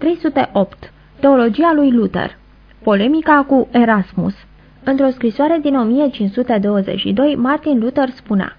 308. Teologia lui Luther Polemica cu Erasmus Într-o scrisoare din 1522, Martin Luther spunea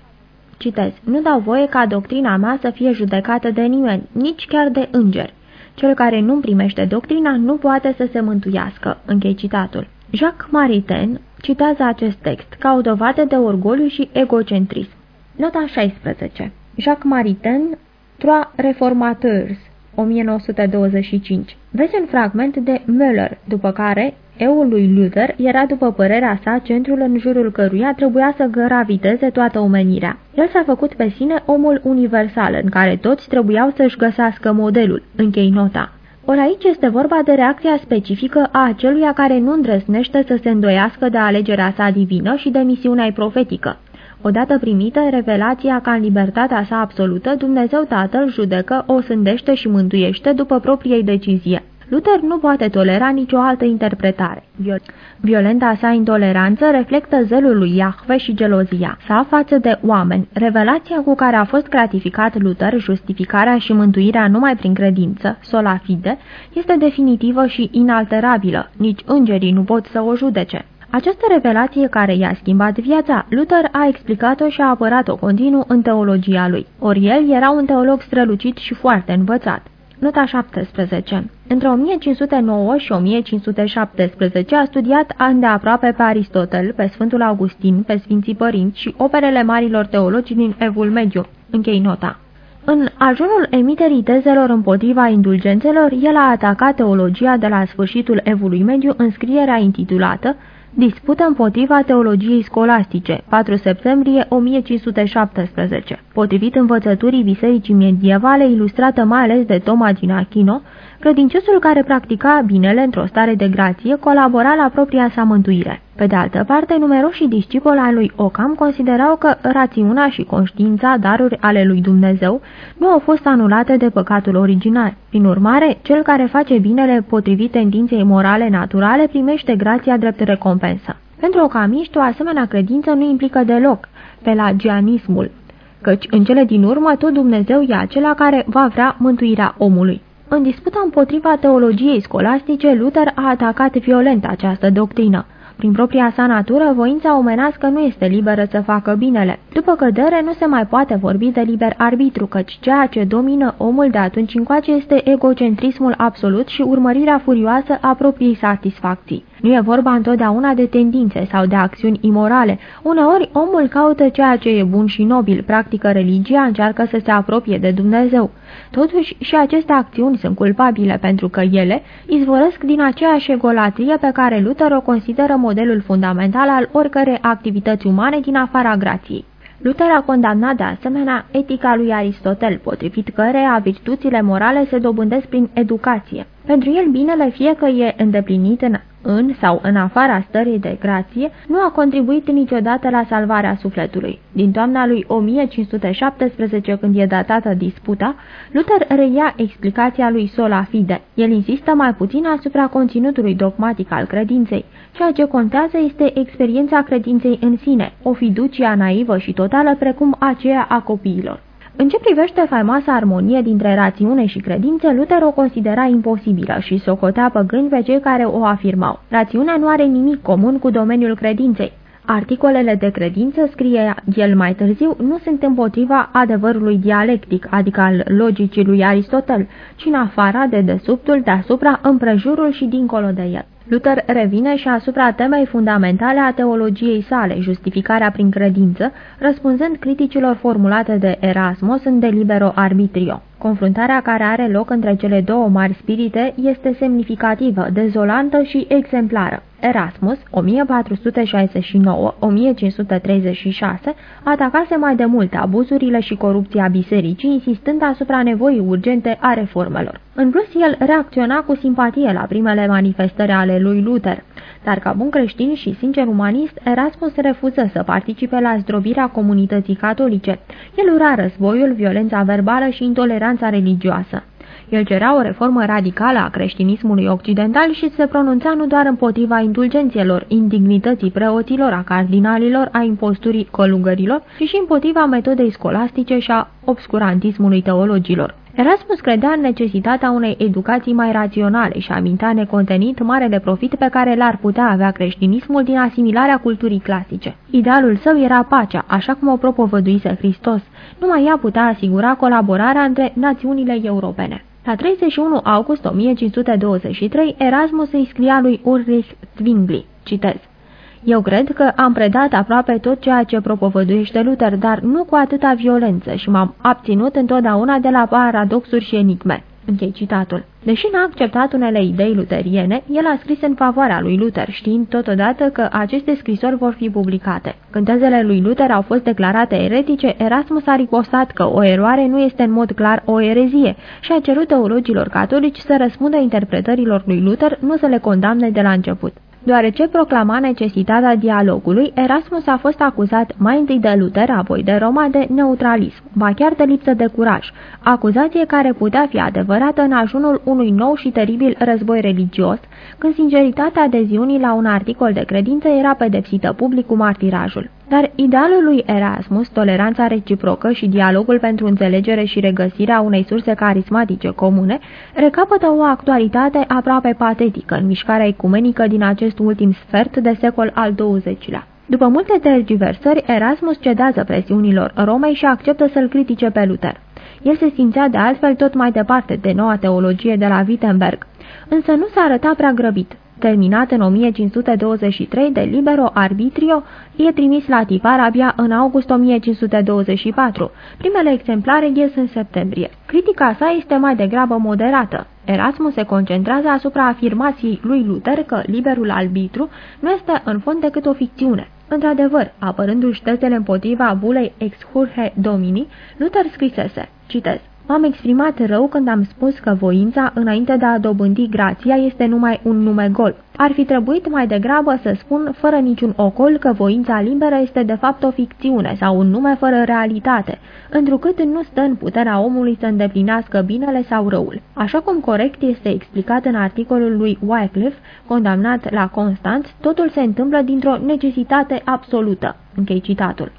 Citez, nu dau voie ca doctrina mea să fie judecată de nimeni, nici chiar de îngeri. Cel care nu primește doctrina nu poate să se mântuiască. Închei citatul. Jacques Maritain citează acest text ca o dovadă de orgoliu și egocentrism. Nota 16. Jacques Maritain, Trois Reformateurs, 1925. Vezi un fragment de Müller, după care eul lui Luther era, după părerea sa, centrul în jurul căruia trebuia să graviteze toată omenirea. El s-a făcut pe sine omul universal, în care toți trebuiau să-și găsească modelul. Închei nota. Ori aici este vorba de reacția specifică a aceluia care nu îndrăsnește să se îndoiască de alegerea sa divină și de misiunea profetică. Odată primită revelația ca în libertatea sa absolută, Dumnezeu Tatăl judecă, o sândește și mântuiește după propriei decizie. Luther nu poate tolera nicio altă interpretare. Violenta sa intoleranță reflectă zelul lui Iahve și gelozia sa față de oameni. Revelația cu care a fost gratificat Luther, justificarea și mântuirea numai prin credință, sola fide, este definitivă și inalterabilă. Nici îngerii nu pot să o judece. Această revelație care i-a schimbat viața, Luther a explicat-o și a apărat-o continuu în teologia lui. Ori el era un teolog strălucit și foarte învățat. Nota 17 Între 1509 și 1517 a studiat îndeaproape pe Aristotel, pe Sfântul Augustin, pe Sfinții Părinți și operele marilor teologi din Evul Mediu. Închei nota. În ajunul emiterii tezelor împotriva indulgențelor, el a atacat teologia de la sfârșitul Evului Mediu în scrierea intitulată Dispută împotriva teologiei scolastice, 4 septembrie 1517. Potrivit învățăturii bisericii medievale, ilustrată mai ales de Toma din Achino, credinciosul care practica binele într-o stare de grație colabora la propria sa mântuire. Pe de altă parte, numeroși discipoli ai lui Ocam considerau că rațiunea și conștiința, daruri ale lui Dumnezeu, nu au fost anulate de păcatul original. Prin urmare, cel care face binele potrivit tendinței morale naturale primește grația drept recompensă. Pentru ocamiști, o asemenea credință nu implică deloc pelagianismul, căci în cele din urmă tot Dumnezeu e acela care va vrea mântuirea omului. În disputa împotriva teologiei scolastice, Luther a atacat violent această doctrină. Prin propria sa natură, voința omenească nu este liberă să facă binele. După cădere, nu se mai poate vorbi de liber arbitru, căci ceea ce domină omul de atunci încoace este egocentrismul absolut și urmărirea furioasă a propriei satisfacții. Nu e vorba întotdeauna de tendințe sau de acțiuni imorale. Uneori, omul caută ceea ce e bun și nobil, practică religia, încearcă să se apropie de Dumnezeu. Totuși, și aceste acțiuni sunt culpabile pentru că ele izvorăsc din aceeași egolatrie pe care Luther o consideră modelul fundamental al oricărei activități umane din afara grației. Luther a condamnat de asemenea etica lui Aristotel, potrivit căreia virtuțile morale se dobândesc prin educație. Pentru el binele, fie că e îndeplinit în în sau în afara stării de grație, nu a contribuit niciodată la salvarea sufletului. Din toamna lui 1517, când e datată disputa, Luther reia explicația lui sola fide. El insistă mai puțin asupra conținutului dogmatic al credinței. Ceea ce contează este experiența credinței în sine, o fiducia naivă și totală precum aceea a copiilor. În ce privește faimoasa armonie dintre rațiune și credință, Luther o considera imposibilă și socotea păgâni pe cei care o afirmau. Rațiunea nu are nimic comun cu domeniul credinței. Articolele de credință, scrie el mai târziu, nu sunt împotriva adevărului dialectic, adică al logicii lui Aristotel, ci în afara, de desubtul, deasupra, împrejurul și dincolo de el. Luther revine și asupra temei fundamentale a teologiei sale, justificarea prin credință, răspunzând criticilor formulate de Erasmus în De Libero Arbitrio. Confruntarea care are loc între cele două mari spirite este semnificativă, dezolantă și exemplară. Erasmus, 1469-1536, atacase mai de mult abuzurile și corupția bisericii, insistând asupra nevoii urgente a reformelor. În plus, el reacționa cu simpatie la primele manifestări ale lui Luther, dar ca bun creștin și sincer umanist, Erasmus refuză să participe la zdrobirea comunității catolice. El ura războiul, violența verbală și intoleranța religioasă. El cerea o reformă radicală a creștinismului occidental și se pronunța nu doar împotriva indulgențelor, indignității preoților, a cardinalilor, a imposturii colugărilor, ci și împotriva metodei scolastice și a obscurantismului teologilor. Erasmus credea în necesitatea unei educații mai raționale și amintea necontenit marele profit pe care l-ar putea avea creștinismul din asimilarea culturii clasice. Idealul său era pacea, așa cum o propovăduise Hristos. Numai ea putea asigura colaborarea între națiunile europene. La 31 august 1523, Erasmus îi scria lui Ulrich Zwingli, citez, eu cred că am predat aproape tot ceea ce propovăduiește Luther, dar nu cu atâta violență și m-am abținut întotdeauna de la paradoxuri și enigme. Închei citatul. Deși n-a acceptat unele idei luteriene, el a scris în favoarea lui Luther, știind totodată că aceste scrisori vor fi publicate. Când tezele lui Luther au fost declarate eretice, Erasmus a ripostat că o eroare nu este în mod clar o erezie și a cerut teologilor catolici să răspundă interpretărilor lui Luther, nu să le condamne de la început. Deoarece proclama necesitatea dialogului, Erasmus a fost acuzat mai întâi de Luther, apoi de Roma de neutralism, ba chiar de lipsă de curaj, acuzație care putea fi adevărată în ajunul unui nou și teribil război religios, când sinceritatea adeziunii la un articol de credință era pedepsită public cu martirajul. Dar idealul lui Erasmus, toleranța reciprocă și dialogul pentru înțelegere și regăsirea unei surse carismatice comune, recapătă o actualitate aproape patetică în mișcarea ecumenică din acest ultim sfert de secol al XX-lea. După multe tergiversări, Erasmus cedează presiunilor Romei și acceptă să-l critique pe Luther. El se simțea de altfel tot mai departe de noua teologie de la Wittenberg, însă nu s-a arătat prea grăbit terminat în 1523 de Libero Arbitrio, e trimis la tipar abia în august 1524. Primele exemplare ies în septembrie. Critica sa este mai degrabă moderată. Erasmus se concentrează asupra afirmației lui Luther că liberul arbitru nu este în fond decât o ficțiune. Într-adevăr, apărându-și tezele împotriva bulei ex hurhe domini, Luther scrisese, citez, M-am exprimat rău când am spus că voința, înainte de a dobândi grația, este numai un nume gol. Ar fi trebuit mai degrabă să spun, fără niciun ocol, că voința liberă este de fapt o ficțiune sau un nume fără realitate, întrucât nu stă în puterea omului să îndeplinească binele sau răul. Așa cum corect este explicat în articolul lui Wycliffe, condamnat la Constanț, totul se întâmplă dintr-o necesitate absolută. Închei citatul.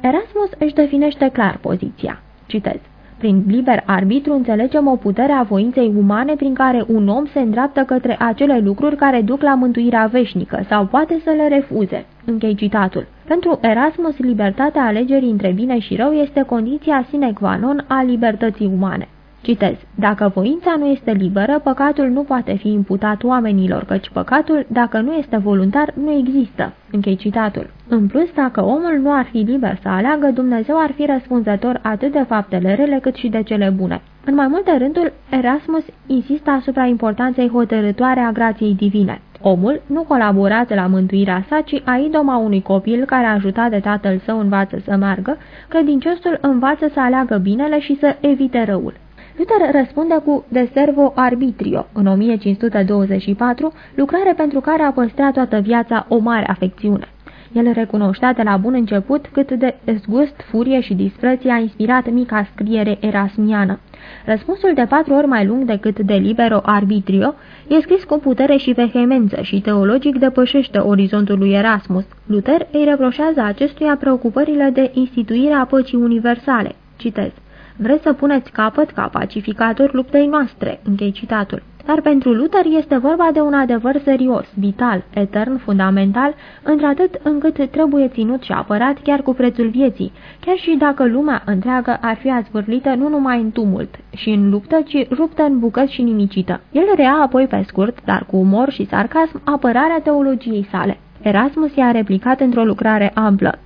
Erasmus își definește clar poziția. Citez. Prin liber arbitru înțelegem o putere a voinței umane prin care un om se îndreaptă către acele lucruri care duc la mântuirea veșnică sau poate să le refuze. Închei citatul. Pentru Erasmus, libertatea alegerii între bine și rău este condiția sine qua non a libertății umane. Citez. Dacă voința nu este liberă, păcatul nu poate fi imputat oamenilor, căci păcatul, dacă nu este voluntar, nu există. Închei citatul. În plus, dacă omul nu ar fi liber să aleagă, Dumnezeu ar fi răspunzător atât de faptele rele cât și de cele bune. În mai multe rânduri, Erasmus insistă asupra importanței hotărătoare a grației divine. Omul nu colaborează la mântuirea sa, ci a idoma unui copil care a ajutat de tatăl său învață să meargă, credinciosul învață să aleagă binele și să evite răul. Luther răspunde cu De Servo Arbitrio în 1524, lucrare pentru care a păstrat toată viața o mare afecțiune. El recunoștea de la bun început cât de zgust, furie și dispreț a inspirat mica scriere erasmiană. Răspunsul de patru ori mai lung decât de libero arbitrio e scris cu putere și vehemență și teologic depășește orizontul lui Erasmus. Luther îi reproșează acestuia preocupările de instituirea păcii universale. Citez. Vreți să puneți capăt ca pacificator luptei noastre, închei citatul. Dar pentru Luther este vorba de un adevăr serios, vital, etern, fundamental, într-atât încât trebuie ținut și apărat chiar cu prețul vieții, chiar și dacă lumea întreagă ar fi azvârlită nu numai în tumult și în luptă, ci ruptă în bucăți și nimicită. El rea apoi pe scurt, dar cu umor și sarcasm, apărarea teologiei sale. Erasmus i-a replicat într-o lucrare amplă.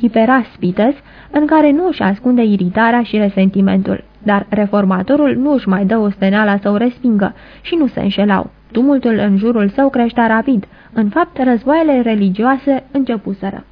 Hiperaspites, în care nu își ascunde iritarea și resentimentul. Dar reformatorul nu își mai dă o steneala să o respingă și nu se înșelau. Tumultul în jurul său creștea rapid. În fapt, războaiele religioase începuseră.